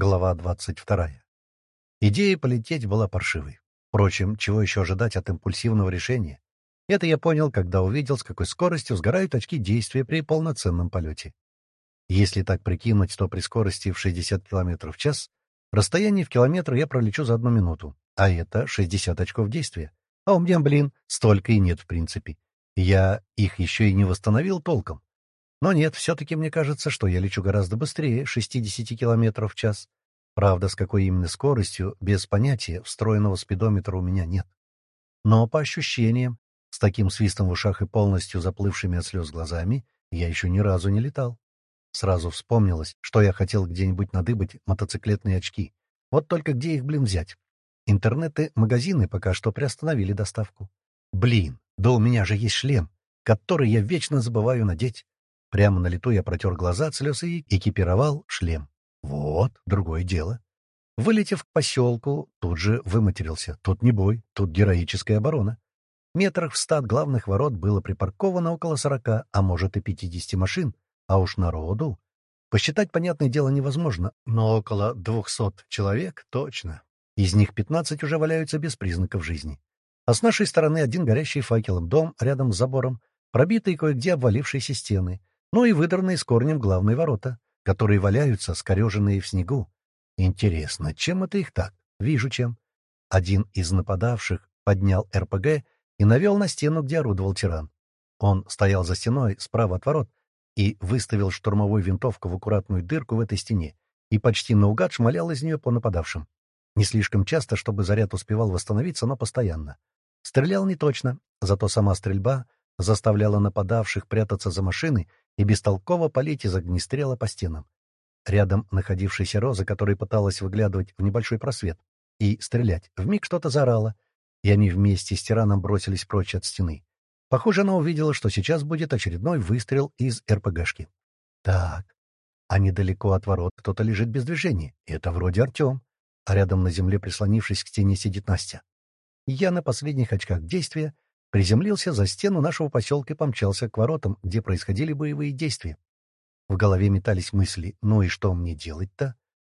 Глава 22. Идея полететь была паршивой. Впрочем, чего еще ожидать от импульсивного решения? Это я понял, когда увидел, с какой скоростью сгорают очки действия при полноценном полете. Если так прикинуть, то при скорости в 60 км в час расстояние в километр я пролечу за одну минуту, а это 60 очков действия. А у меня, блин, столько и нет в принципе. Я их еще и не восстановил толком. Но нет, все-таки мне кажется, что я лечу гораздо быстрее 60 км в час. Правда, с какой именно скоростью, без понятия, встроенного спидометра у меня нет. Но по ощущениям, с таким свистом в ушах и полностью заплывшими от слез глазами, я еще ни разу не летал. Сразу вспомнилось, что я хотел где-нибудь надыбать мотоциклетные очки. Вот только где их, блин, взять? Интернеты, магазины пока что приостановили доставку. Блин, да у меня же есть шлем, который я вечно забываю надеть. Прямо на лету я протер глаза от слез и экипировал шлем. Вот, другое дело. Вылетев к поселку, тут же выматерился. Тут не бой, тут героическая оборона. Метрах в ста от главных ворот было припарковано около сорока, а может и пятидесяти машин, а уж народу. Посчитать, понятное дело, невозможно, но около двухсот человек точно. Из них пятнадцать уже валяются без признаков жизни. А с нашей стороны один горящий факелом дом рядом с забором, пробитые кое-где обвалившиеся стены, ну и выдранные с корнем главные ворота, которые валяются, скореженные в снегу. Интересно, чем это их так? Вижу, чем. Один из нападавших поднял РПГ и навел на стену, где орудовал тиран. Он стоял за стеной, справа от ворот, и выставил штурмовую винтовку в аккуратную дырку в этой стене и почти наугад шмалял из нее по нападавшим. Не слишком часто, чтобы заряд успевал восстановиться, но постоянно. Стрелял не точно, зато сама стрельба заставляла нападавших прятаться за машины и бестолково палить из огнестрела по стенам. Рядом находившаяся Роза, которая пыталась выглядывать в небольшой просвет и стрелять, вмиг что-то заорала, и они вместе с тираном бросились прочь от стены. Похоже, она увидела, что сейчас будет очередной выстрел из РПГшки. Так, а недалеко от ворот кто-то лежит без движения. Это вроде Артем. А рядом на земле, прислонившись к стене, сидит Настя. Я на последних очках действия приземлился за стену нашего поселка и помчался к воротам, где происходили боевые действия. В голове метались мысли, ну и что мне делать-то?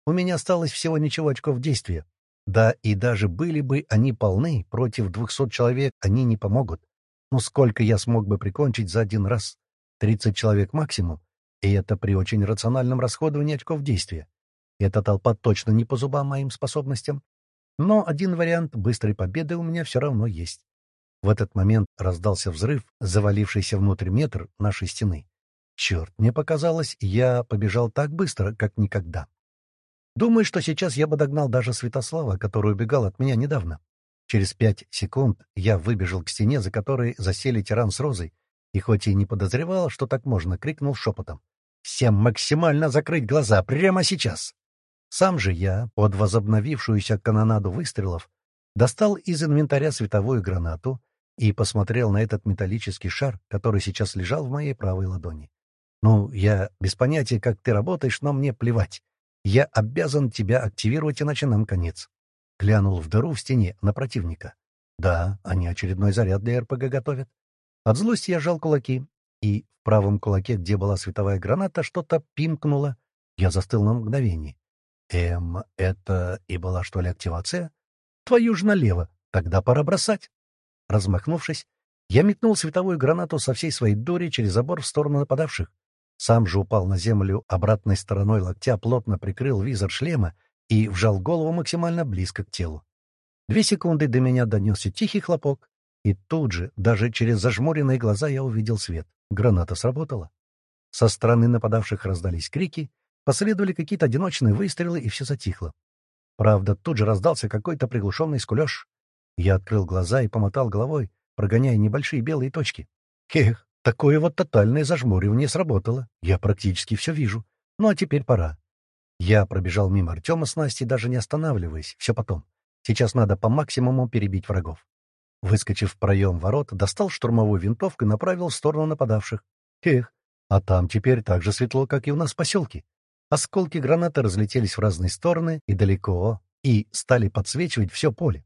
У меня осталось всего ничего очков действия. Да и даже были бы они полны, против двухсот человек они не помогут. Ну сколько я смог бы прикончить за один раз? Тридцать человек максимум. И это при очень рациональном расходовании очков действия. Эта толпа точно не по зубам моим способностям. Но один вариант быстрой победы у меня все равно есть. В этот момент раздался взрыв, завалившийся внутрь метр нашей стены. Черт, мне показалось, я побежал так быстро, как никогда. Думаю, что сейчас я бы догнал даже Святослава, который убегал от меня недавно. Через пять секунд я выбежал к стене, за которой засели тиран с розой, и хоть и не подозревал, что так можно, крикнул шепотом. «Всем максимально закрыть глаза прямо сейчас!» Сам же я, под возобновившуюся канонаду выстрелов, достал из инвентаря световую гранату и посмотрел на этот металлический шар, который сейчас лежал в моей правой ладони. «Ну, я без понятия, как ты работаешь, но мне плевать. Я обязан тебя активировать, иначе нам конец». Глянул в дыру в стене на противника. «Да, они очередной заряд для РПГ готовят». От злости я жал кулаки, и в правом кулаке, где была световая граната, что-то пимкнуло. Я застыл на мгновение. «Эм, это и была, что ли, активация?» «Твою ж налево! Тогда пора бросать!» Размахнувшись, я метнул световую гранату со всей своей дури через забор в сторону нападавших. Сам же упал на землю обратной стороной локтя, плотно прикрыл визор шлема и вжал голову максимально близко к телу. Две секунды до меня донесся тихий хлопок, и тут же, даже через зажмуренные глаза, я увидел свет. Граната сработала. Со стороны нападавших раздались крики, последовали какие-то одиночные выстрелы, и все затихло. Правда, тут же раздался какой-то приглушенный скулеж. Я открыл глаза и помотал головой, прогоняя небольшие белые точки. Эх, такое вот тотальное зажмуривание сработало. Я практически все вижу. Ну а теперь пора. Я пробежал мимо Артема с Настей, даже не останавливаясь. Все потом. Сейчас надо по максимуму перебить врагов. Выскочив в проем ворот, достал штурмовую винтовку и направил в сторону нападавших. Эх, а там теперь так же светло, как и у нас в поселке. Осколки гранаты разлетелись в разные стороны и далеко, и стали подсвечивать все поле.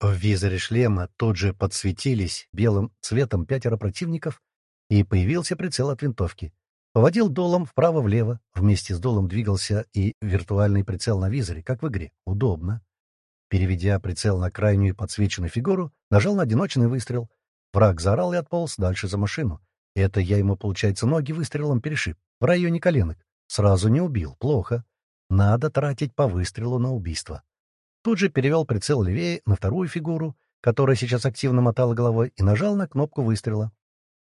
В визоре шлема тут же подсветились белым цветом пятеро противников, и появился прицел от винтовки. Поводил долом вправо-влево, вместе с долом двигался и виртуальный прицел на визоре, как в игре. Удобно. Переведя прицел на крайнюю подсвеченную фигуру, нажал на одиночный выстрел. Враг заорал и отполз дальше за машину. Это я ему, получается, ноги выстрелом перешиб, в районе коленок. Сразу не убил, плохо. Надо тратить по выстрелу на убийство. Тут же перевел прицел левее на вторую фигуру, которая сейчас активно мотала головой, и нажал на кнопку выстрела.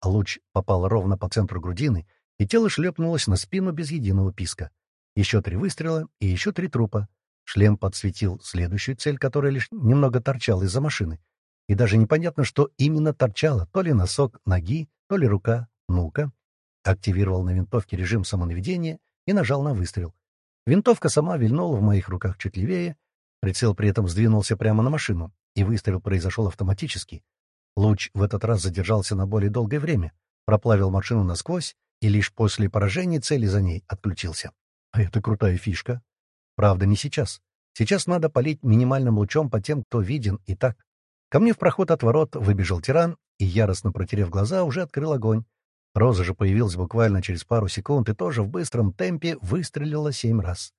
Луч попал ровно по центру грудины, и тело шлепнулось на спину без единого писка. Еще три выстрела и еще три трупа. Шлем подсветил следующую цель, которая лишь немного торчала из-за машины. И даже непонятно, что именно торчало, то ли носок ноги, то ли рука. Ну-ка. Активировал на винтовке режим самонаведения и нажал на выстрел. Винтовка сама вильнула в моих руках чуть левее, прицел при этом сдвинулся прямо на машину, и выстрел произошел автоматически. Луч в этот раз задержался на более долгое время, проплавил машину насквозь и лишь после поражения цели за ней отключился. А это крутая фишка. Правда, не сейчас. Сейчас надо палить минимальным лучом по тем, кто виден и так. Ко мне в проход от ворот выбежал тиран и, яростно протерев глаза, уже открыл огонь. Роза же появилась буквально через пару секунд и тоже в быстром темпе выстрелила семь раз.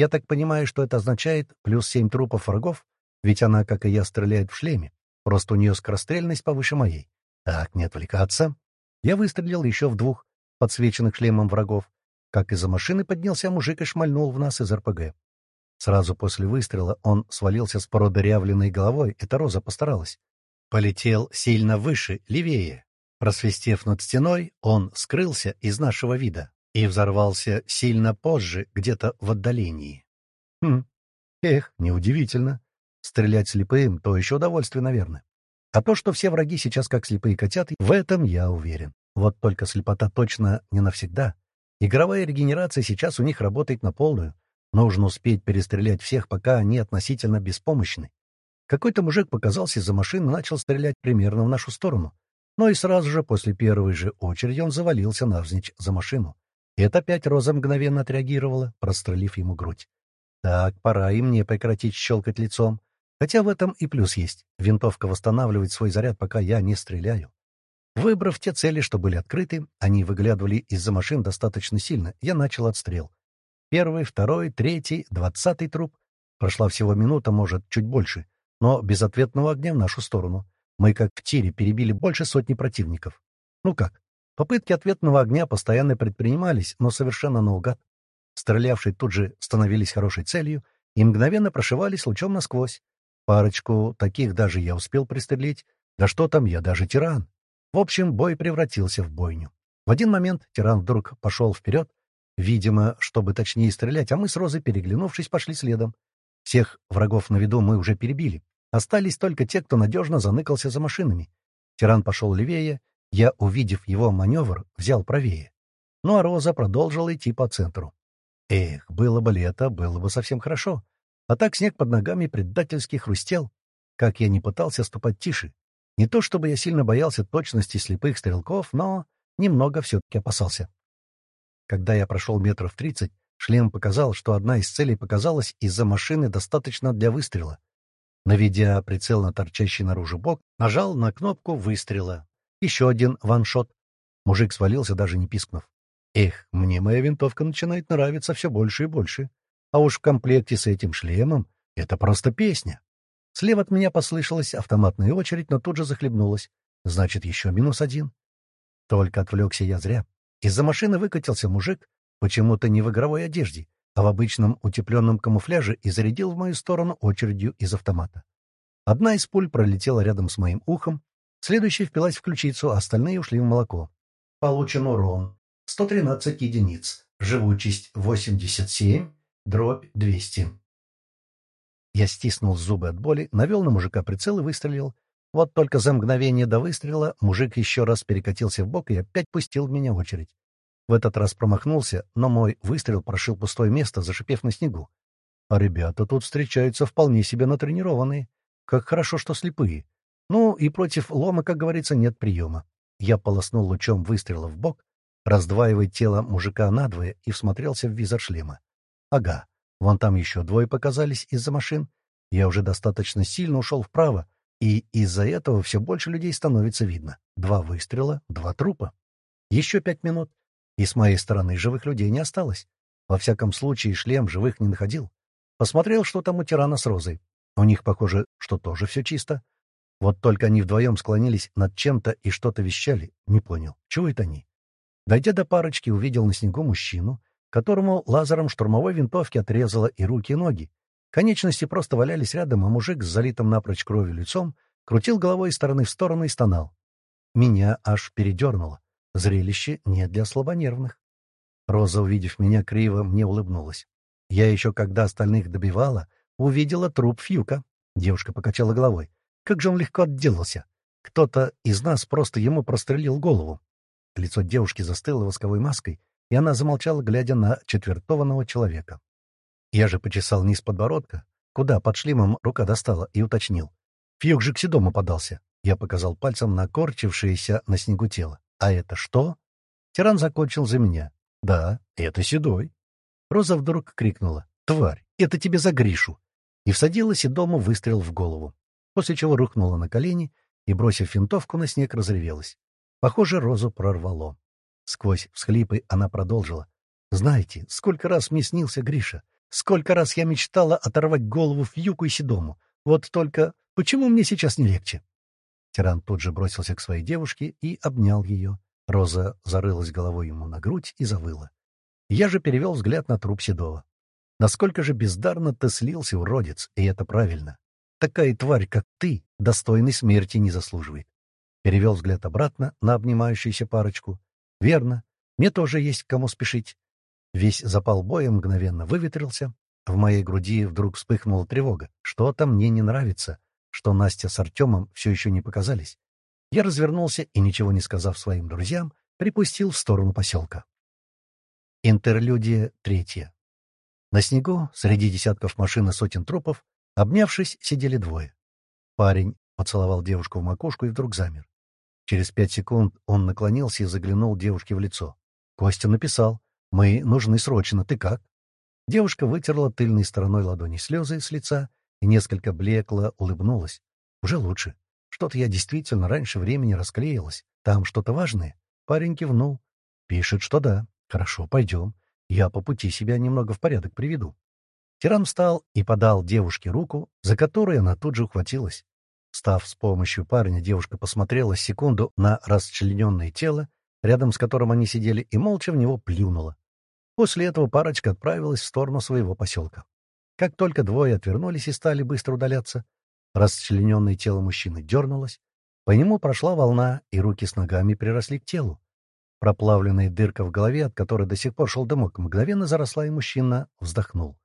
Я так понимаю, что это означает плюс семь трупов врагов, ведь она, как и я, стреляет в шлеме. Просто у нее скорострельность повыше моей. Так, не отвлекаться. Я выстрелил еще в двух, подсвеченных шлемом врагов, как из-за машины поднялся мужик и шмальнул в нас из РПГ. Сразу после выстрела он свалился с продырявленной головой, эта роза постаралась. Полетел сильно выше, левее. Просвистев над стеной, он скрылся из нашего вида и взорвался сильно позже, где-то в отдалении. Хм, эх, неудивительно. Стрелять слепым — то еще удовольствие, наверное. А то, что все враги сейчас как слепые котята, в этом я уверен. Вот только слепота точно не навсегда. Игровая регенерация сейчас у них работает на полную. Нужно успеть перестрелять всех, пока они относительно беспомощны. Какой-то мужик показался из-за машины и начал стрелять примерно в нашу сторону. Но и сразу же после первой же очереди он завалился навзничь за машину. Это опять Роза мгновенно отреагировала, прострелив ему грудь. Так, пора и мне прекратить щелкать лицом. Хотя в этом и плюс есть. Винтовка восстанавливает свой заряд, пока я не стреляю. Выбрав те цели, что были открыты, они выглядывали из-за машин достаточно сильно, я начал отстрел. Первый, второй, третий, двадцатый труп. Прошла всего минута, может, чуть больше, но без ответного огня в нашу сторону. Мы, как в тире, перебили больше сотни противников. Ну как? Попытки ответного огня постоянно предпринимались, но совершенно наугад. Стрелявшие тут же становились хорошей целью и мгновенно прошивались лучом насквозь. Парочку таких даже я успел пристрелить. Да что там, я даже тиран. В общем, бой превратился в бойню. В один момент тиран вдруг пошел вперед, видимо, чтобы точнее стрелять, а мы с Розой, переглянувшись, пошли следом. Всех врагов на виду мы уже перебили. Остались только те, кто надежно заныкался за машинами. Тиран пошел левее, я, увидев его маневр, взял правее. Ну а Роза продолжила идти по центру. Эх, было бы лето, было бы совсем хорошо. А так снег под ногами предательски хрустел. Как я не пытался ступать тише, не то чтобы я сильно боялся точности слепых стрелков, но немного все-таки опасался. Когда я прошел метров тридцать, шлем показал, что одна из целей показалась из-за машины достаточно для выстрела. Наведя прицел на торчащий наружу бок, нажал на кнопку выстрела. Еще один ваншот. Мужик свалился, даже не пискнув. Эх, мне моя винтовка начинает нравиться все больше и больше. А уж в комплекте с этим шлемом это просто песня. Слева от меня послышалась автоматная очередь, но тут же захлебнулась. Значит, еще минус один. Только отвлекся я зря. Из-за машины выкатился мужик, почему-то не в игровой одежде, а в обычном утепленном камуфляже и зарядил в мою сторону очередью из автомата. Одна из пуль пролетела рядом с моим ухом, следующая впилась в ключицу, а остальные ушли в молоко. Получен урон. 113 единиц. Живучесть 87, дробь 200. Я стиснул зубы от боли, навел на мужика прицел и выстрелил. Вот только за мгновение до выстрела мужик еще раз перекатился в бок и опять пустил в меня очередь. В этот раз промахнулся, но мой выстрел прошил пустое место, зашипев на снегу. А ребята тут встречаются вполне себе натренированные. Как хорошо, что слепые. Ну, и против лома, как говорится, нет приема. Я полоснул лучом выстрела в бок, раздваивая тело мужика надвое, и всмотрелся в визор шлема. Ага, Вон там еще двое показались из-за машин. Я уже достаточно сильно ушел вправо, и из-за этого все больше людей становится видно. Два выстрела, два трупа. Еще пять минут, И с моей стороны живых людей не осталось. Во всяком случае, шлем живых не находил. Посмотрел, что там у тирана с Розой. У них, похоже, что тоже все чисто. Вот только они вдвоем склонились над чем-то и что-то вещали. Не понял, чего это они? Дойдя до парочки, увидел на снегу мужчину, которому лазером штурмовой винтовки отрезало и руки, и ноги. Конечности просто валялись рядом, а мужик с залитым напрочь кровью лицом крутил головой из стороны в сторону и стонал. Меня аж передернуло. Зрелище не для слабонервных. Роза, увидев меня криво, мне улыбнулась. Я еще, когда остальных добивала, увидела труп Фьюка. Девушка покачала головой. Как же он легко отделался. Кто-то из нас просто ему прострелил голову. Лицо девушки застыло восковой маской, и она замолчала, глядя на четвертованного человека. Я же почесал низ подбородка, куда под шлемом рука достала, и уточнил. Фьюк же к Седому подался. Я показал пальцем на корчившееся на снегу тело. «А это что?» Тиран закончил за меня. «Да, это Седой». Роза вдруг крикнула. «Тварь, это тебе за Гришу!» И всадила Седому выстрел в голову, после чего рухнула на колени и, бросив винтовку на снег, разревелась. Похоже, Розу прорвало. Сквозь всхлипы она продолжила. «Знаете, сколько раз мне снился Гриша? Сколько раз я мечтала оторвать голову Фьюку и Седому? Вот только почему мне сейчас не легче?» Тиран тут же бросился к своей девушке и обнял ее. Роза зарылась головой ему на грудь и завыла. Я же перевел взгляд на труп Седова. Насколько же бездарно ты слился, уродец, и это правильно. Такая тварь, как ты, достойной смерти не заслуживает. Перевел взгляд обратно на обнимающуюся парочку. Верно, мне тоже есть к кому спешить. Весь запал боя мгновенно выветрился. В моей груди вдруг вспыхнула тревога. Что-то мне не нравится что Настя с Артемом все еще не показались. Я развернулся и, ничего не сказав своим друзьям, припустил в сторону поселка. Интерлюдия третья. На снегу, среди десятков машин и сотен трупов, обнявшись, сидели двое. Парень поцеловал девушку в макушку и вдруг замер. Через пять секунд он наклонился и заглянул девушке в лицо. Костя написал «Мы нужны срочно, ты как?» Девушка вытерла тыльной стороной ладони слезы с лица и несколько блекло улыбнулась. Уже лучше. Что-то я действительно раньше времени расклеилась. Там что-то важное. Парень кивнул. Пишет, что да. Хорошо, пойдем. Я по пути себя немного в порядок приведу. Тиран встал и подал девушке руку, за которой она тут же ухватилась. Став с помощью парня, девушка посмотрела секунду на расчлененное тело, рядом с которым они сидели, и молча в него плюнула. После этого парочка отправилась в сторону своего поселка. Как только двое отвернулись и стали быстро удаляться, расчлененное тело мужчины дернулось, по нему прошла волна, и руки с ногами приросли к телу. Проплавленная дырка в голове, от которой до сих пор шел дымок, мгновенно заросла, и мужчина вздохнул.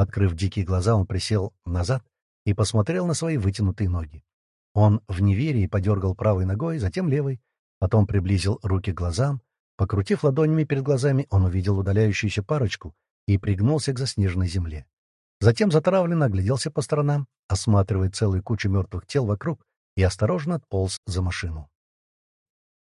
Открыв дикие глаза, он присел назад и посмотрел на свои вытянутые ноги. Он в неверии подергал правой ногой, затем левой, потом приблизил руки к глазам. Покрутив ладонями перед глазами, он увидел удаляющуюся парочку и пригнулся к заснеженной земле. Затем затравленно огляделся по сторонам, осматривая целую кучу мертвых тел вокруг, и осторожно отполз за машину.